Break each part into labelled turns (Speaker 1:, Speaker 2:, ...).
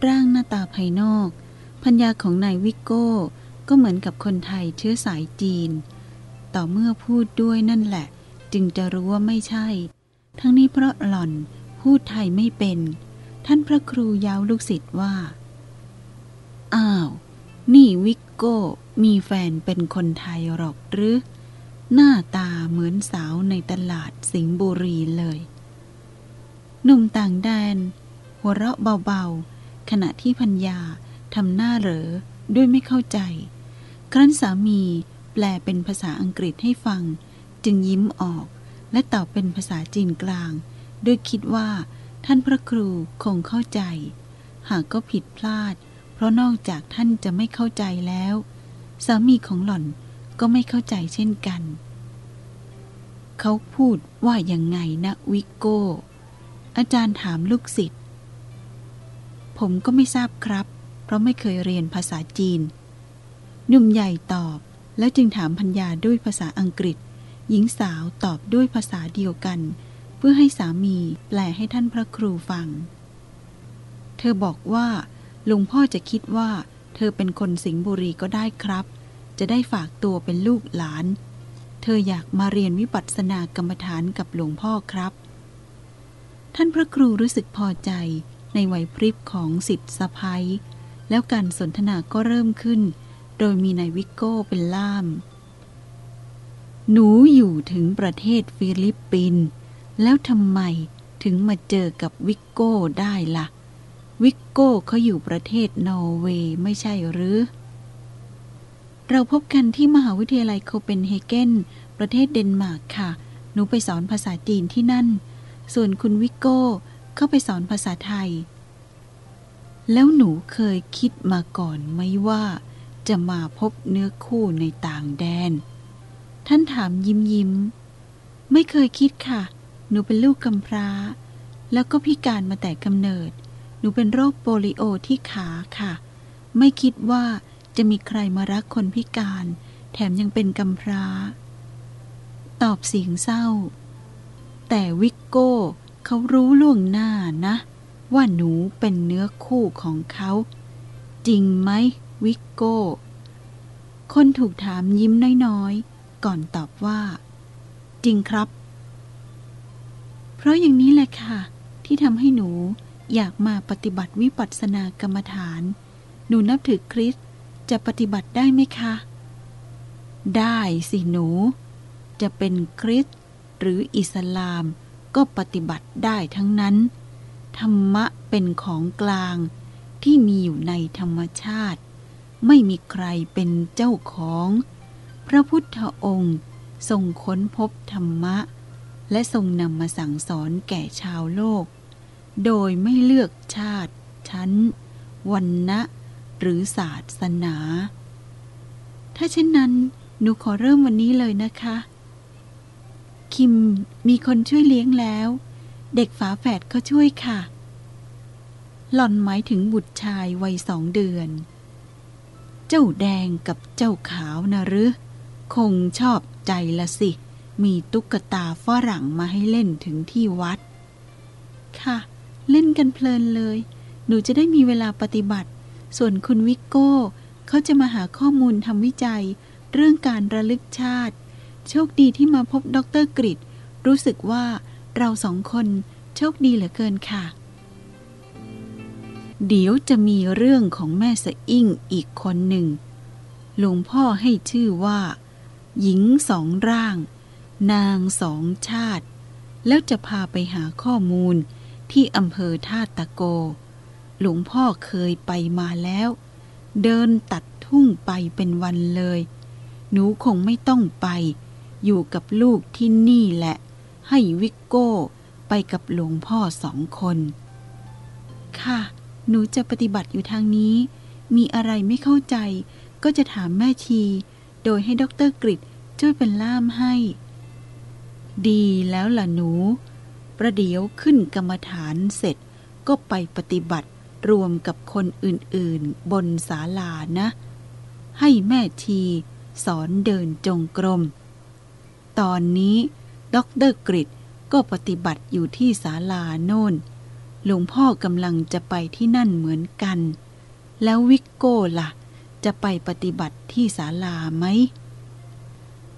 Speaker 1: ปร่างหน้าตาภายนอกพัญญาของนายวิโก้ ก็เหมือนกับคนไทยเชื้อสายจีน ต่อเมื่อพูดด้วยนั่นแหละ จึงจะรู้ว่าไม่ใช่ ทั้งนี้เพราะหล่อนพูดไทยไม่เป็น ท่านพระครูย้าวลูกศิษย์ว่า อ้าว นี่วิกโก้ มีแฟนเป็นคนไทยหรอกหรือ หน้าตาเหมือนสาวในตลาดสิงห์บุรีเลย หนุ่มต่างแดน หัวเราะเบาๆ ขณะที่พัญญาทำหน้าเหรอด้วยไม่เข้าใจ ครั้นสามีแปลเป็นภาษาอังกฤษให้ฟัง จึงยิ้มออก และตอบเป็นภาษาจีนกลาง ด้วยคิดว่า ท่านพระครูคงเข้าใจ หากก็ผิดพลาด เพราะนอกจากท่านจะไม่เข้าใจแล้ว สามีของหล่อนก็ไม่เข้าใจเช่นกัน เขาพูดว่าอยังไงนะวิโก้อาจารย์ถามลูกศิษย์ ผมก็ไม่ทราบครับ เพราะไม่เคยเรียนภาษาจีน หนุ่มใหญ่ตอบ แล้วจึงถามพัญญาด้วยภาษาอังกฤษ หญิงสาวตอบด้วยภาษาเดียวกัน เพื่อให้สามีแปลให้ท่านพระครูฟัง เธอบอกว่าลุงพ่อจะคิดว่า เธอเป็นคนสิงห์บุรีก็ได้ครับ จะได้ฝากตัวเป็นลูกหลาน เธออยากมาเรียนวิปัสสนากรรมฐานกับหลวงพ่อครับ ท่านพระครูรู้สึกพอใจ ในไหวพริบของศิษย์สะใภ้แล้วการสนทนาก็เริ่มขึ้น โดยมีนายวิกโก้เป็นล่าม หนูอยู่ถึงประเทศฟิลิปปินส์แล้วทำไมถึงมาเจอกับวิกโก้ได้ล่ะ วิกโก้เขาอยู่ประเทศนอร์เวย์ไม่ใช่หรือ เราพบกันที่มหาวิทยาลัยโคเปนเฮเกนประเทศเดนมาร์กค่ะ หนูไปสอนภาษาจีนที่นั่น ส่วนคุณวิกโก้ เข้าไปสอนภาษาไทย แล้วหนูเคยคิดมาก่อนไหมว่าจะมาพบเนื้อคู่ในต่างแดน ท่านถามยิ้มยิ้ม ไม่เคยคิดค่ะ หนูเป็นลูกกำพร้า แล้วก็พิการมาแต่กำเนิด หนูเป็นโรคโปลิโอที่ขาค่ะ ไม่คิดว่าจะมีใครมารักคนพิการ แถมยังเป็นกำพร้า ตอบเสียงเศร้า แต่วิกโก้ เขารู้ล่วงหน้านะ ว่าหนูเป็นเนื้อคู่ของเขา จริงไหมวิกโก้ คนถูกถามยิ้มน้อยๆ ก่อนตอบว่า จริงครับ เพราะอย่างนี้แหละค่ะ ที่ทำให้หนูอยากมาปฏิบัติวิปัสสนากรรมฐาน หนูนับถือคริสจะปฏิบัติได้ไหมคะ ได้สิหนู จะเป็นคริสหรืออิสลาม ก็ปฏิบัติได้ทั้งนั้น ธรรมะเป็นของกลางที่มีอยู่ในธรรมชาติ ไม่มีใครเป็นเจ้าของ พระพุทธองค์ทรงค้นพบธรรมะ และทรงนำมาสั่งสอนแก่ชาวโลก โดยไม่เลือกชาติ ชั้น วันนะหรือศาสนา ถ้าเช่นนั้น หนูขอเริ่มวันนี้เลยนะคะ คิมมีคนช่วยเลี้ยงแล้ว เด็กฝาแฝดเขาช่วยค่ะ หล่อนหมายถึงบุตรชายวัยสองเดือน เจ้าแดงกับเจ้าขาวนะหรือ คงชอบใจละสิ มีตุ๊กตาฝรั่งมาให้เล่นถึงที่วัด ค่ะ เล่นกันเพลินเลย หนูจะได้มีเวลาปฏิบัติ ส่วนคุณวิกโก้ เขาจะมาหาข้อมูลทำวิจัย เรื่องการระลึกชาติ โชคดีที่มาพบดรกริดรู้สึกว่าเราสองคนโชคดีเหลือเกินค่ะ เดี๋ยวจะมีเรื่องของแม่สะอิ่งอีกคนหนึ่งหลวงพ่อให้ชื่อว่า หญิงสองร่าง นางสองชาติ แล้วจะพาไปหาข้อมูลที่อำเภอท่าตะโก หลวงพ่อเคยไปมาแล้ว เดินตัดทุ่งไปเป็นวันเลย หนูคงไม่ต้องไป อยู่กับลูกที่นี่แหละ ให้วิกโก้ไปกับหลวงพ่อสองคน ค่ะ หนูจะปฏิบัติอยู่ทางนี้ มีอะไรไม่เข้าใจ ก็จะถามแม่ชี โดยให้ด็อกเตอร์กริดช่วยเป็นล่ามให้ ดีแล้วล่ะหนู ประเดี๋ยวขึ้นกรรมฐานเสร็จ ก็ไปปฏิบัติรวมกับคนอื่นๆ บนศาลานะ ให้แม่ชีสอนเดินจงกรม ตอนนี้ด็อกเตอร์กริดก็ปฏิบัติอยู่ที่ศาลาโน่น หลวงพ่อกำลังจะไปที่นั่นเหมือนกัน แล้ววิกโก้ล่ะ จะไปปฏิบัติที่ศาลาไหม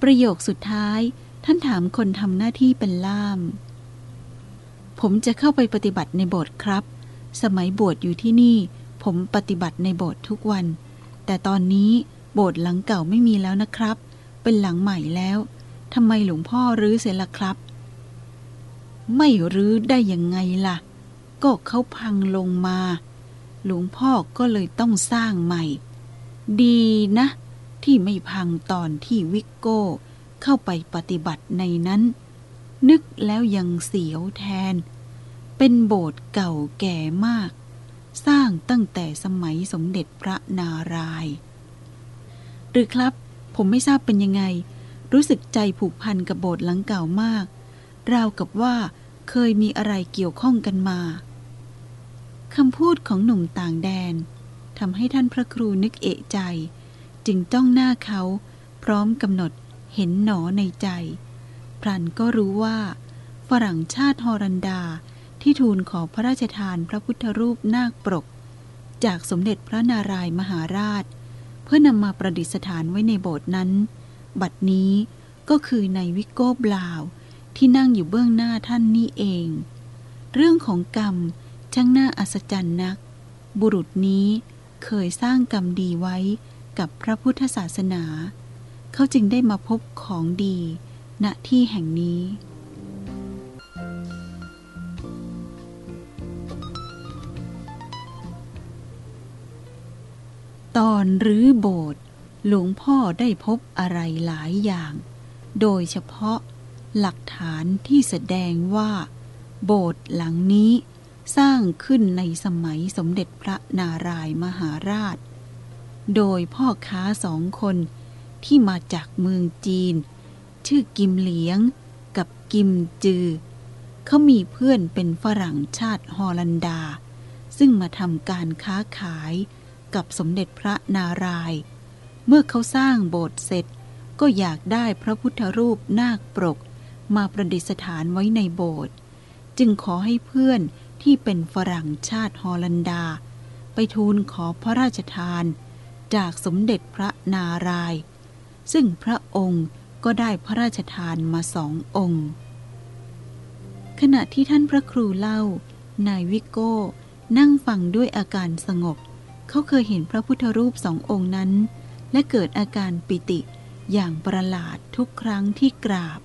Speaker 1: ประโยคสุดท้ายท่านถามคนทำหน้าที่เป็นล่าม ผมจะเข้าไปปฏิบัติในโบสถ์ครับ สมัยบวชอยู่ที่นี่ ผมปฏิบัติในโบสถ์ทุกวัน แต่ตอนนี้โบสถ์หลังเก่าไม่มีแล้วนะครับ เป็นหลังใหม่แล้ว ทำไมหลวงพ่อรื้อเสียละครับ ไม่รื้อได้ยังไงล่ะ ก็เขาพังลงมา หลวงพ่อก็เลยต้องสร้างใหม่ ดีนะ ที่ไม่พังตอนที่วิกโก้เข้าไปปฏิบัติในนั้น นึกแล้วยังเสียวแทน เป็นโบสถ์เก่าแก่มาก สร้างตั้งแต่สมัยสมเด็จพระนารายณ์หรือครับ ผมไม่ทราบเป็นยังไง รู้สึกใจผูกพันกับโบสถ์หลังเก่ามาก ราวกับว่าเคยมีอะไรเกี่ยวข้องกันมาคำพูดของหนุ่มต่างแดนทำให้ท่านพระครูนึกเอะใจ จึงจ้องหน้าเขาพร้อมกำหนดเห็นหนอในใจ พรันก็รู้ว่า ฝรั่งชาติฮอรันดาที่ทูลขอพระราชทานพระพุทธรูปนาคปรก จากสมเด็จพระนารายมหาราช เพื่อนำมาประดิษฐานไว้ในโบสถ์นั้น บัดนี้ก็คือในวิโก้บลาวที่นั่งอยู่เบื้องหน้าท่านนี่เอง เรื่องของกรรมช่างน่าอัศจรรย์นัก บุรุษนี้เคยสร้างกรรมดีไว้กับพระพุทธศาสนา เขาจึงได้มาพบของดี ณที่แห่งนี้ ตอนรื้อโบสถ์ หลวงพ่อได้พบอะไรหลายอย่าง โดยเฉพาะหลักฐานที่แสดงว่า โบสถ์หลังนี้สร้างขึ้นในสมัยสมเด็จพระนารายมหาราช โดยพ่อค้าสองคนที่มาจากเมืองจีน ชื่อกิมเหลียงกับกิมจือ เขามีเพื่อนเป็นฝรั่งชาติฮอลันดา ซึ่งมาทำการค้าขายกับสมเด็จพระนาราย เมื่อเขาสร้างโบสถ์เสร็จ ก็อยากได้พระพุทธรูปนาคปรก มาประดิษฐานไว้ในโบสถ์จึงขอให้เพื่อนที่เป็นฝรั่งชาติฮอลันดา ไปทูลขอพระราชทาน จากสมเด็จพระนารายซึ่งพระองค์ก็ได้พระราชทานมาสององค์ ขณะที่ท่านพระครูเล่านายวิโก้นั่งฟังด้วยอาการสงบ เขาเคยเห็นพระพุทธรูปสององค์นั้น และเกิดอาการปิติอย่างประหลาดทุกครั้งที่กราบ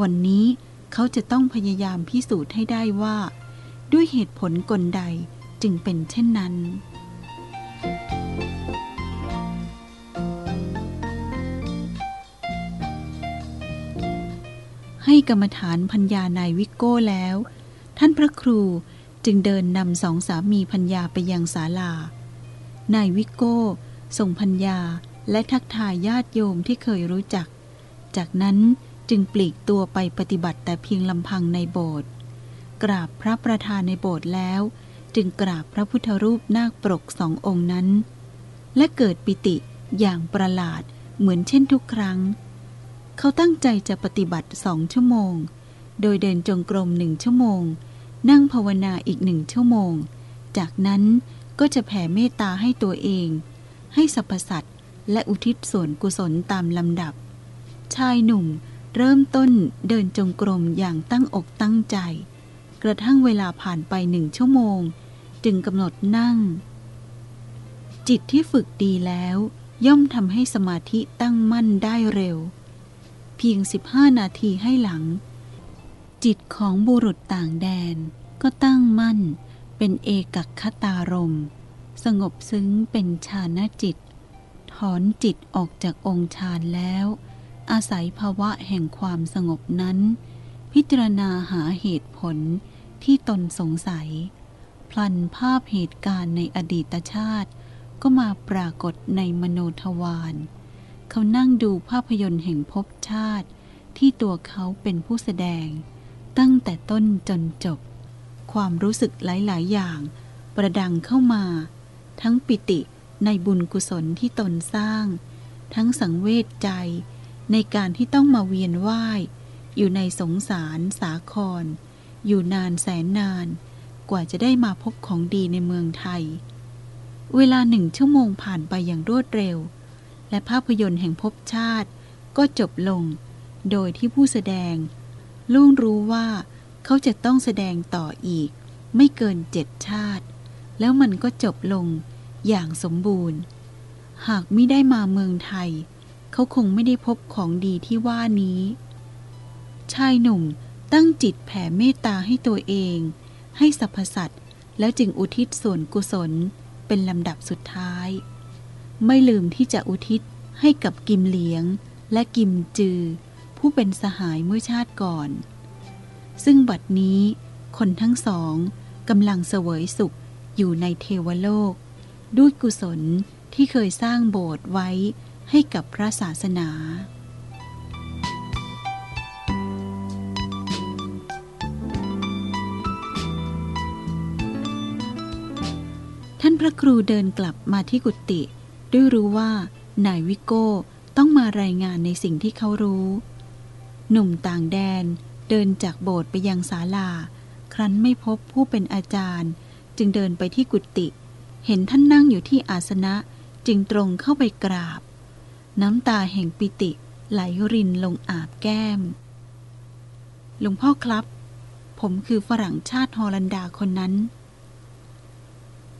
Speaker 1: วันนี้เขาจะต้องพยายามพิสูจน์ให้ได้ว่า ด้วยเหตุผลกลใดจึงเป็นเช่นนั้น ให้กรรมฐานพัญญานายวิโก้แล้ว ท่านพระครูจึงเดินนำสองสามีพัญญาไปยังศาลา นายวิโก้ส่งพัญญา และทักทายญาติโยมที่เคยรู้จัก จากนั้นจึงปลีกตัวไปปฏิบัติแต่เพียงลำพังในโบสถ์กราบพระประธานในโบสถ์แล้ว จึงกราบพระพุทธรูปนาคปรกสององค์นั้น และเกิดปิติอย่างประหลาดเหมือนเช่นทุกครั้ง เขาตั้งใจจะปฏิบัติสองชั่วโมง โดยเดินจงกรมหนึ่งชั่วโมง นั่งภาวนาอีกหนึ่งชั่วโมง จากนั้นก็จะแผ่เมตตาให้ตัวเอง ให้สรรพสัตว์ และอุทิศส่วนกุศลตามลำดับ ชายหนุ่มเริ่มต้นเดินจงกรมอย่างตั้งอกตั้งใจ กระทั่งเวลาผ่านไปหนึ่งชั่วโมง จึงกำหนดนั่ง จิตที่ฝึกดีแล้ว ย่อมทำให้สมาธิตั้งมั่นได้เร็ว เพียง 15 นาทีให้หลัง จิตของบุรุษต่างแดน ก็ตั้งมั่นเป็นเอกคตารม สงบซึ้งเป็นฌานจิต ถอนจิตออกจากองค์ฌานแล้ว อาศัยภาวะแห่งความสงบนั้น พิจารณาหาเหตุผลที่ตนสงสัย พลันภาพเหตุการณ์ในอดีตชาติ ก็มาปรากฏในมโนทวารเขานั่งดูภาพยนตร์แห่งภพชาติ ที่ตัวเขาเป็นผู้แสดง ตั้งแต่ต้นจนจบ ความรู้สึกหลาย ๆ อย่าง ประดังเข้ามา ทั้งปิติ ในบุญกุศลที่ตนสร้าง ทั้งสังเวชใจในการที่ต้องมาเวียนว่าย อยู่ในสงสารสาคร อยู่นานแสนนาน กว่าจะได้มาพบของดีในเมืองไทย เวลาหนึ่งชั่วโมงผ่านไปอย่างรวดเร็ว และภาพยนตร์แห่งภพชาติก็จบลง โดยที่ผู้แสดงล่วงรู้ว่าเขาจะต้องแสดงต่ออีก ไม่เกินเจ็ดชาติ แล้วมันก็จบลง อย่างสมบูรณ์ หากไม่ได้มาเมืองไทย เขาคงไม่ได้พบของดีที่ว่านี้ ชายหนุ่มตั้งจิตแผ่เมตตาให้ตัวเอง ให้สรรพสัตว์แล้วจึงอุทิศส่วนกุศลเป็นลำดับสุดท้าย ไม่ลืมที่จะอุทิศให้กับกิมเหลียงและกิมจือ ผู้เป็นสหายเมื่อชาติก่อน ซึ่งบัดนี้คนทั้งสองกำลังเสวยสุขอยู่ในเทวโลก ด้วยกุศลที่เคยสร้างโบสถ์ไว้ให้กับพระศาสนา ท่านพระครูเดินกลับมาที่กุฏิด้วยรู้ว่านายวิโก้ต้องมารายงานในสิ่งที่เขารู้ หนุ่มต่างแดนเดินจากโบสถ์ไปยังศาลา ครั้นไม่พบผู้เป็นอาจารย์ จึงเดินไปที่กุฏิ เห็นท่านนั่งอยู่ที่อาสนะจึงตรงเข้าไปกราบ น้ำตาแห่งปิติไหลรินลงอาบแก้ม หลวงพ่อครับ ผมคือฝรั่งชาติฮอลันดาคนนั้น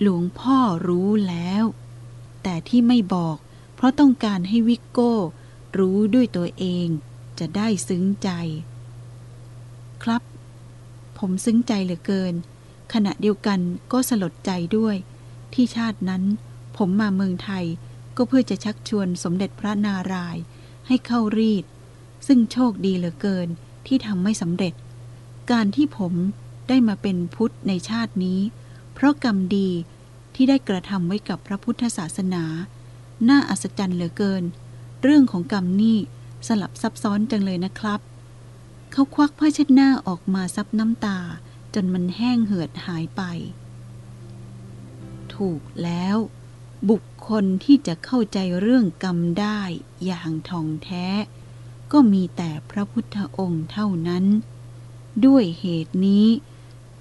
Speaker 1: หลวงพ่อรู้แล้ว แต่ที่ไม่บอกเพราะต้องการให้วิกโก้ รู้ด้วยตัวเองจะได้ซึ้งใจ ครับ ผมซึ้งใจเหลือเกิน ขณะเดียวกันก็สลดใจด้วย ที่ชาตินั้น ผมมาเมืองไทยก็เพื่อจะชักชวนสมเด็จพระนารายณ์ให้เข้ารีด ซึ่งโชคดีเหลือเกินที่ทำไม่สำเร็จ การที่ผมได้มาเป็นพุทธในชาตินี้ เพราะกรรมดีที่ได้กระทำไว้กับพระพุทธศาสนา น่าอัศจรรย์เหลือเกิน เรื่องของกรรมนี่สลับซับซ้อนจังเลยนะครับ เขาควักผ้าเช็ดหน้าออกมาซับน้ำตา จนมันแห้งเหือดหายไป ถูกแล้ว บุคคลที่จะเข้าใจเรื่องกรรมได้อย่างท่องแท้ ก็มีแต่พระพุทธองค์เท่านั้น ด้วยเหตุนี้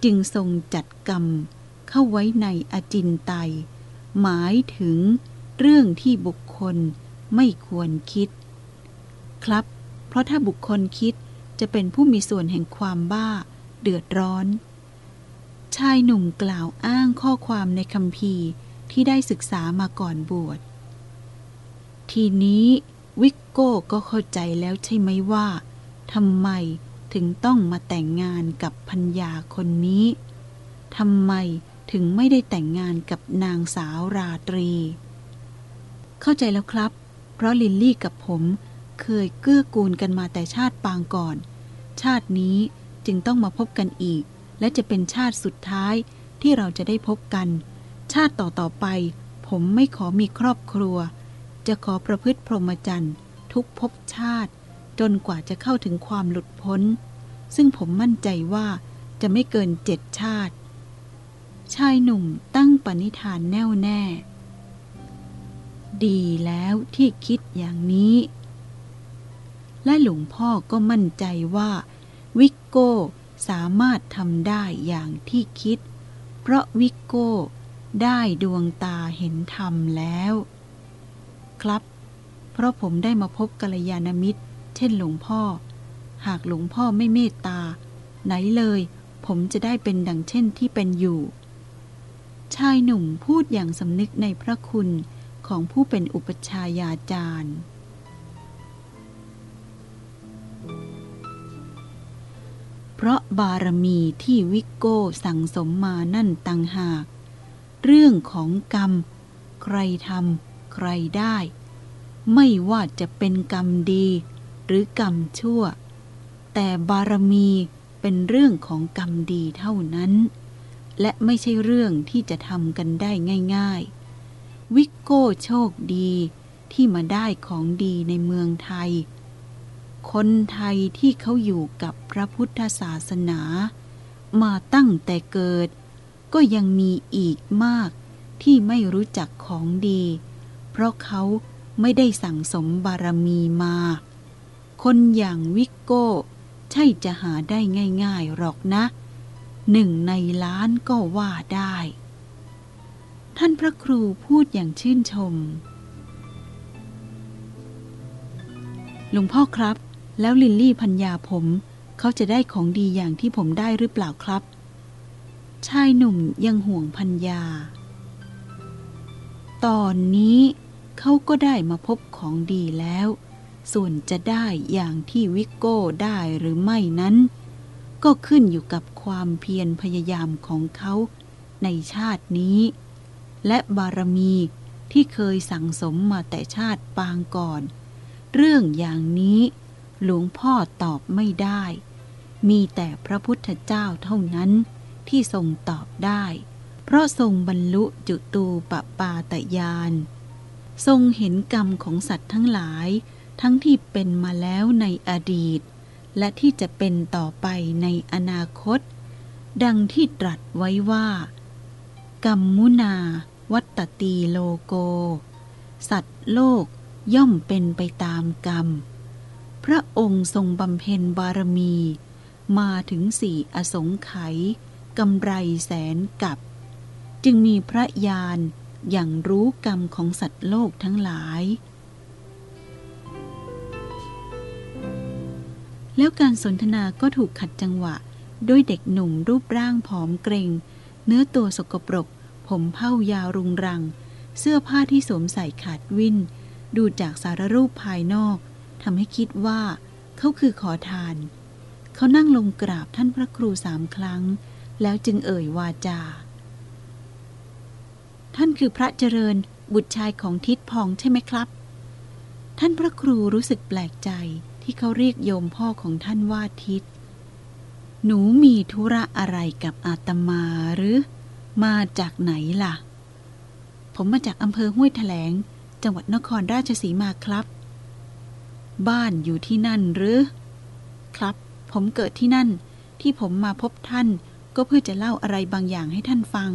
Speaker 1: จึงทรงจัดกรรมเข้าไว้ในอจินไตย หมายถึงเรื่องที่บุคคลไม่ควรคิด ครับ เพราะถ้าบุคคลคิดจะเป็นผู้มีส่วนแห่งความบ้าเดือดร้อน ชายหนุ่มกล่าวอ้างข้อความในคำพีที่ได้ศึกษามาก่อนบวช ทีนี้วิกโก้ก็เข้าใจแล้วใช่ไหมว่าทำไมถึงต้องมาแต่งงานกับพัญญาคนนี้ทำไมถึงไม่ได้แต่งงานกับนางสาวราตรี เข้าใจแล้วครับ เพราะลินลี่กับผมเคยเกื้อกูลกันมาแต่ชาติปางก่อน ชาตินี้จึงต้องมาพบกันอีก และจะเป็นชาติสุดท้ายที่เราจะได้พบกัน ชาติต่อๆไป ผมไม่ขอมีครอบครัว จะขอประพฤติพรหมจรรย์ทุกภพชาติ จนกว่าจะเข้าถึงความหลุดพ้น ซึ่งผมมั่นใจว่าจะไม่เกินเจ็ดชาติ ชายหนุ่มตั้งปณิธานแน่วแน่ ดีแล้วที่คิดอย่างนี้ และหลวงพ่อก็มั่นใจว่า วิกโก้ สามารถทำได้อย่างที่คิด เพราะวิกโก้ได้ดวงตาเห็นธรรมแล้ว ครับ เพราะผมได้มาพบกัลยาณมิตร เช่นหลวงพ่อ หากหลวงพ่อไม่เมตตา ไหนเลย ผมจะได้เป็นดังเช่นที่เป็นอยู่ ชายหนุ่มพูดอย่างสำนึกในพระคุณของผู้เป็นอุปชายาจารย์ ราะบารมีที่วิกโก้สั่งสมมานั่นตังหาก เรื่องของกรรม ใครทำใครได้ ไม่ว่าจะเป็นกรรมดีหรือกรรมชั่ว แต่บารมีเป็นเรื่องของกรรมดีเท่านั้น และไม่ใช่เรื่องที่จะทำกันได้ง่ายๆ วิกโก้โชคดีที่มาได้ของดีในเมืองไทย คนไทยที่เขาอยู่กับพระพุทธศาสนา มาตั้งแต่เกิด ก็ยังมีอีกมากที่ไม่รู้จักของดี เพราะเขาไม่ได้สั่งสมบารมีมา คนอย่างวิกโก้ ใช่จะหาได้ง่าย ๆหรอกนะ หนึ่งในล้านก็ว่าได้ ท่านพระครูพูดอย่างชื่นชม หลวงพ่อครับ แล้วลิลลี่พัญญาผม เขาจะได้ของดีอย่างที่ผมได้หรือเปล่าครับ ชายหนุ่มยังห่วงพัญญา ตอนนี้เขาก็ได้มาพบของดีแล้ว ส่วนจะได้อย่างที่วิกโก้ได้หรือไม่นั้น ก็ขึ้นอยู่กับความเพียรพยายามของเขาในชาตินี้ และบารมีที่เคยสั่งสมมาแต่ชาติปางก่อน เรื่องอย่างนี้ หลวงพ่อตอบไม่ได้ มีแต่พระพุทธเจ้าเท่านั้นที่ทรงตอบได้ เพราะทรงบรรลุจุตูปปาตยาน ทรงเห็นกรรมของสัตว์ทั้งหลาย ทั้งที่เป็นมาแล้วในอดีต และที่จะเป็นต่อไปในอนาคต ดังที่ตรัสไว้ว่า กรรมมุนา วัตตีโลโก สัตว์โลกย่อมเป็นไปตามกรรม พระองค์ทรงบำเพ็ญบารมี มาถึงสี่อสงไขยกำไรแสนกับ จึงมีพระญาณอย่างรู้กรรมของสัตว์โลกทั้งหลาย แล้วการสนทนาก็ถูกขัดจังหวะด้วยเด็กหนุ่มรูปร่างผอมเกรงเนื้อตัวสกปรก ผมเผ้ายาวรุงรัง เสื้อผ้าที่สวมใส่ขาดวิน ดูจากสารรูปภายนอก ทำให้คิดว่า เขาคือขอทาน เขานั่งลงกราบท่านพระครูสามครั้ง แล้วจึงเอ่ยวาจา ท่านคือพระเจริญบุตรชายของทิดพองใช่ไหมครับ ท่านพระครูรู้สึกแปลกใจที่เขาเรียกโยมพ่อของท่านว่าทิดหนูมีธุระอะไรกับอาตมาหรือ มาจากไหนล่ะ ผมมาจากอำเภอห้วยแถลง จังหวัดนครราชสีมาครับ บ้านอยู่ที่นั่นหรือ ครับ ผมเกิดที่นั่น ที่ผมมาพบท่าน ก็เพื่อจะเล่าอะไรบางอย่างให้ท่านฟัง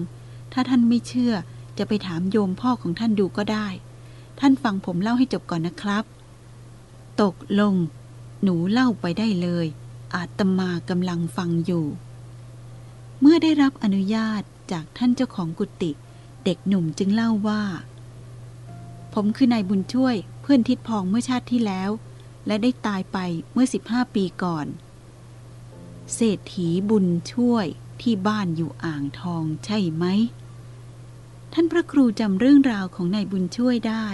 Speaker 1: ถ้าท่านไม่เชื่อจะไปถามโยมพ่อของท่านดูก็ได้ ท่านฟังผมเล่าให้จบก่อนนะครับ ตกลง หนูเล่าไปได้เลย อาตมากำลังฟังอยู่ เมื่อได้รับอนุญาตจากท่านเจ้าของกุฏิเด็กหนุ่มจึงเล่าว่า ผมคือนายบุญช่วยเพื่อนทิดพองเมื่อชาติที่แล้ว และได้ตายไปเมื่อ 15 ปีก่อน เศรษฐีบุญช่วยที่บ้านอยู่อ่างทองใช่ไหม ท่านพระครูจำเรื่องราวของนายบุญช่วยได้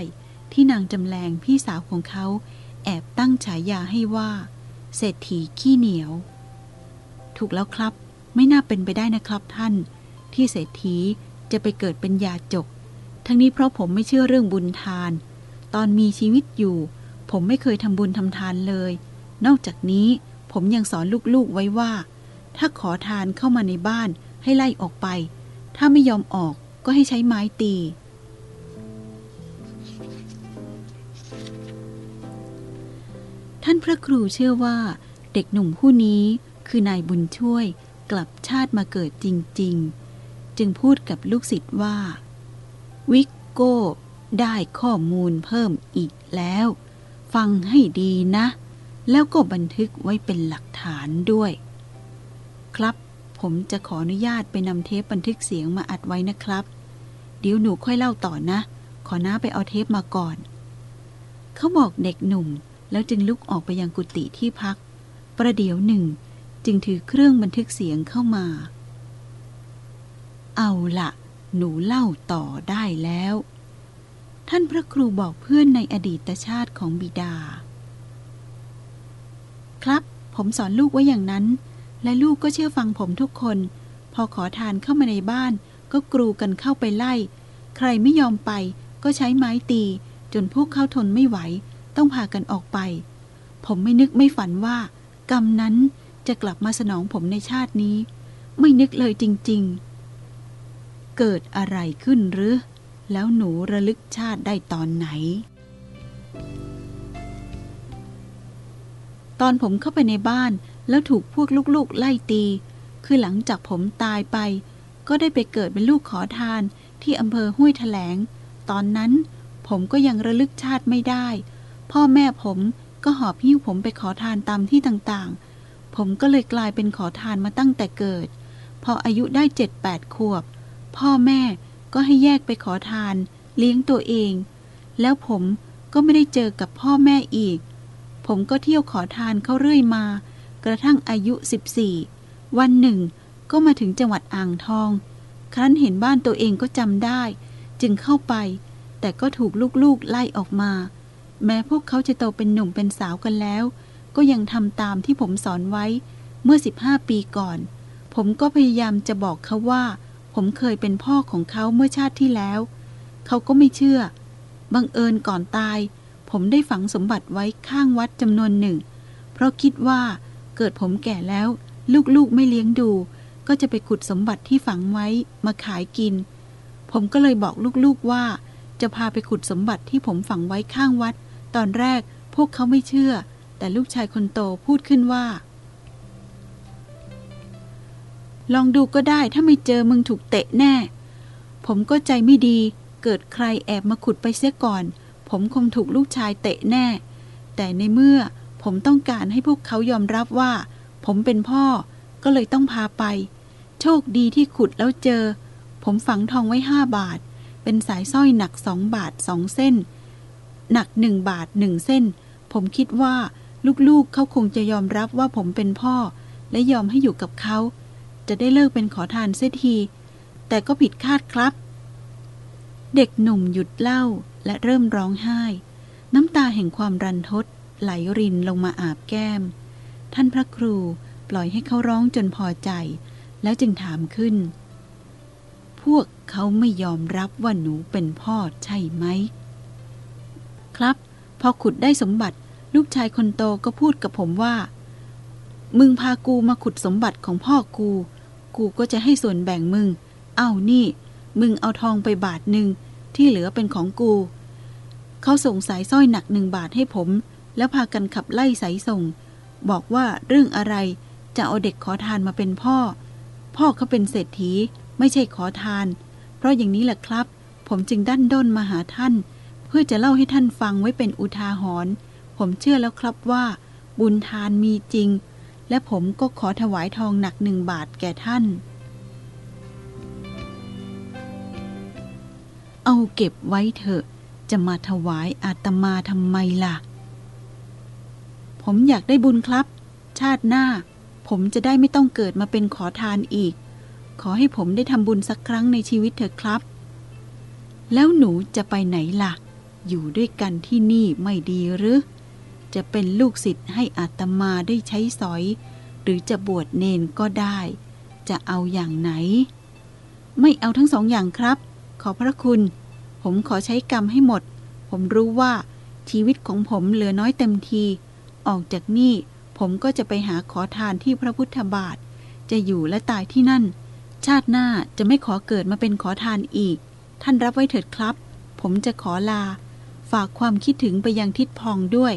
Speaker 1: ที่นางจำแรงพี่สาวของเขาแอบตั้งฉายาให้ว่า เศรษฐีขี้เหนียว ถูกแล้วครับ ไม่น่าเป็นไปได้นะครับท่าน ที่เศรษฐีจะไปเกิดเป็นยาจก ทั้งนี้เพราะผมไม่เชื่อเรื่องบุญทาน ตอนมีชีวิตอยู่ ผมไม่เคยทำบุญทำทานเลย นอกจากนี้ผมยังสอนลูกๆไว้ว่า ถ้าขอทานเข้ามาในบ้านให้ไล่ออกไป ถ้าไม่ยอมออกก็ให้ใช้ไม้ตี ท่านพระครูเชื่อว่า เด็กหนุ่มผู้นี้คือนายบุญช่วยกลับชาติมาเกิดจริง ๆ จึงพูดกับลูกศิษย์ว่า วิกโก้ได้ข้อมูลเพิ่มอีกแล้ว ฟังให้ดีนะ แล้วก็บันทึกไว้เป็นหลักฐานด้วย ครับผมจะขออนุญาตไปนำเทปบันทึกเสียงมาอัดไว้นะครับ เดี๋ยวหนูค่อยเล่าต่อนะ ขอน้าไปเอาเทปมาก่อน เขาบอกเด็กหนุ่มแล้วจึงลุกออกไปยังกุฏิที่พัก ประเดี๋ยวหนึ่ง จึงถือเครื่องบันทึกเสียงเข้ามา เอาละหนูเล่าต่อได้แล้ว ท่านพระครูบอกเพื่อนในอดีตชาติของบิดา ครับ ผมสอนลูกไว้อย่างนั้น และลูกก็เชื่อฟังผมทุกคน พอขอทานเข้ามาในบ้าน ก็กรูกันเข้าไปไล่ ใครไม่ยอมไปก็ใช้ไม้ตี จนพวกเขาทนไม่ไหว ต้องพากันออกไป ผมไม่นึกไม่ฝันว่า กรรมนั้นจะกลับมาสนองผมในชาตินี้ ไม่นึกเลยจริง ๆ เกิดอะไรขึ้นหรือ แล้วหนูระลึกชาติได้ตอนไหน ตอนผมเข้าไปในบ้านแล้วถูกพวกลูกๆไล่ตี คือหลังจากผมตายไป ก็ได้ไปเกิดเป็นลูกขอทานที่อำเภอห้วยแถลง ตอนนั้นผมก็ยังระลึกชาติไม่ได้ พ่อแม่ผมก็หอบหิ้วผมไปขอทานตามที่ต่างๆ ผมก็เลยกลายเป็นขอทานมาตั้งแต่เกิดพพออายุได้เจ็ดแปดขวบ พ่อแม่ ก็ให้แยกไปขอทาน เลี้ยงตัวเอง แล้วผมก็ไม่ได้เจอกับพ่อแม่อีก ผมก็เที่ยวขอทานเข้าเรื่อยมา กระทั่งอายุ 14 วันหนึ่ง ก็มาถึงจังหวัดอ่างทอง ครั้นเห็นบ้านตัวเองก็จำได้ จึงเข้าไป แต่ก็ถูกลูกๆไล่ออกมา แม้พวกเขาจะโตเป็นหนุ่มเป็นสาวกันแล้ว ก็ยังทำตามที่ผมสอนไว้เมื่อ 15 ปีก่อน ผมก็พยายามจะบอกเขาว่า ผมเคยเป็นพ่อของเขาเมื่อชาติที่แล้ว เขาก็ไม่เชื่อ บังเอิญก่อนตาย ผมได้ฝังสมบัติไว้ข้างวัดจำนวนหนึ่ง เพราะคิดว่าเกิดผมแก่แล้ว ลูกๆไม่เลี้ยงดู ก็จะไปขุดสมบัติที่ฝังไว้มาขายกิน ผมก็เลยบอกลูกๆว่า จะพาไปขุดสมบัติที่ผมฝังไว้ข้างวัด ตอนแรกพวกเขาไม่เชื่อ แต่ลูกชายคนโตพูดขึ้นว่า ลองดูก็ได้ถ้าไม่เจอมึงถูกเตะแน่ ผมก็ใจไม่ดี เกิดใครแอบมาขุดไปเสียก่อน ผมคงถูกลูกชายเตะแน่ แต่ในเมื่อผมต้องการให้พวกเขายอมรับว่า ผมเป็นพ่อ ก็เลยต้องพาไป โชคดีที่ขุดแล้วเจอ ผมฝังทองไว้ห้าบาท เป็นสายสร้อยหนักสองบาทสองเส้น หนักหนึ่งบาทหนึ่งเส้น ผมคิดว่าลูกๆเขาคงจะยอมรับว่าผมเป็นพ่อ และยอมให้อยู่กับเขา จะได้เลิกเป็นขอทานเสียที แต่ก็ผิดคาดครับ เด็กหนุ่มหยุดเล่าและเริ่มร้องไห้ น้ำตาแห่งความรันทดไหลรินลงมาอาบแก้ม ท่านพระครูปล่อยให้เขาร้องจนพอใจ แล้วจึงถามขึ้น พวกเขาไม่ยอมรับว่าหนูเป็นพ่อใช่ไหม ครับ พอขุดได้สมบัติ ลูกชายคนโตก็พูดกับผมว่า มึงพากูมาขุดสมบัติของพ่อกู กูก็จะให้ส่วนแบ่งมึง เอ้านี่ มึงเอาทองไปบาทหนึ่งที่เหลือเป็นของกู เขาส่งสายสร้อยหนักหนึ่งบาทให้ผม แล้วพากันขับไล่สายส่ง บอกว่าเรื่องอะไรจะเอาเด็กขอทานมาเป็นพ่อ พ่อเขาเป็นเศรษฐีไม่ใช่ขอทาน เพราะอย่างนี้แหละครับ ผมจึงดันด้นมาหาท่าน เพื่อจะเล่าให้ท่านฟังไว้เป็นอุทาหรณ์ผมเชื่อแล้วครับว่า บุญทานมีจริง และผมก็ขอถวายทองหนักหนึ่งบาทแก่ท่าน เอาเก็บไว้เถอะ จะมาถวายอาตมาทำไมล่ะ ผมอยากได้บุญครับ ชาติหน้า ผมจะได้ไม่ต้องเกิดมาเป็นขอทานอีก ขอให้ผมได้ทำบุญสักครั้งในชีวิตเถอะครับ แล้วหนูจะไปไหนล่ะ อยู่ด้วยกันที่นี่ไม่ดีหรือ จะเป็นลูกศิษย์ให้อาตมาได้ใช้สอย หรือจะบวชเนนก็ได้ จะเอาอย่างไหน ไม่เอาทั้งสองอย่างครับ ขอพระคุณ ผมขอใช้กรรมให้หมด ผมรู้ว่าชีวิตของผมเหลือน้อยเต็มที ออกจากนี่ผมก็จะไปหาขอทานที่พระพุทธบาท จะอยู่และตายที่นั่น ชาติหน้าจะไม่ขอเกิดมาเป็นขอทานอีก ท่านรับไว้เถิดครับ ผมจะขอลา ฝากความคิดถึงไปยังทิดพองด้วย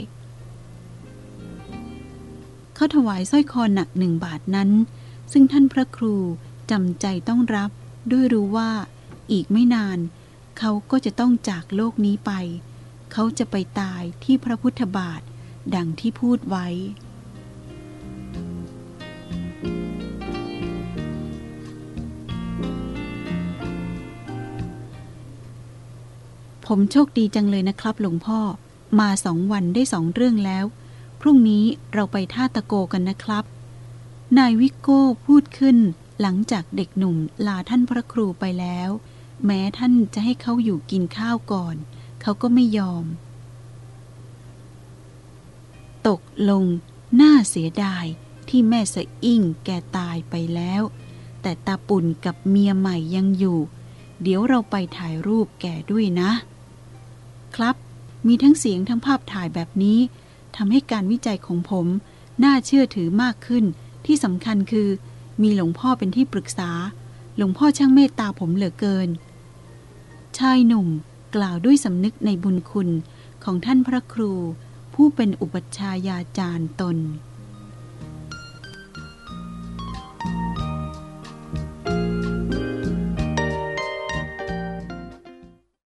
Speaker 1: เขาถวายสร้อยคอหนักหนึ่งบาทนั้น ซึ่งท่านพระครูจำใจต้องรับด้วยรู้ว่าอีกไม่นาน เขาก็จะต้องจากโลกนี้ไป เขาจะไปตายที่พระพุทธบาท ดังที่พูดไว้ ผมโชคดีจังเลยนะครับหลวงพ่อมาสองวันได้สองเรื่องแล้ว พรุ่งนี้เราไปท่าตะโกกันนะครับ นายวิโก้พูดขึ้นหลังจากเด็กหนุ่มลาท่านพระครูไปแล้ว แม้ท่านจะให้เขาอยู่กินข้าวก่อน เขาก็ไม่ยอม ตกลงน่าเสียดายที่แม่สะอิ่งแกตายไปแล้ว แต่ตาปุ่นกับเมียใหม่ยังอยู่ เดี๋ยวเราไปถ่ายรูปแกด้วยนะ ครับ มีทั้งเสียงทั้งภาพถ่ายแบบนี้ ทำให้การวิจัยของผม น่าเชื่อถือมากขึ้น ที่สำคัญคือ มีหลวงพ่อเป็นที่ปรึกษา หลวงพ่อช่างเมตตาผมเหลือเกิน ชายหนุ่มกล่าวด้วยสำนึกในบุญคุณของท่านพระครู ผู้เป็นอุปัชฌายาจารย์ตน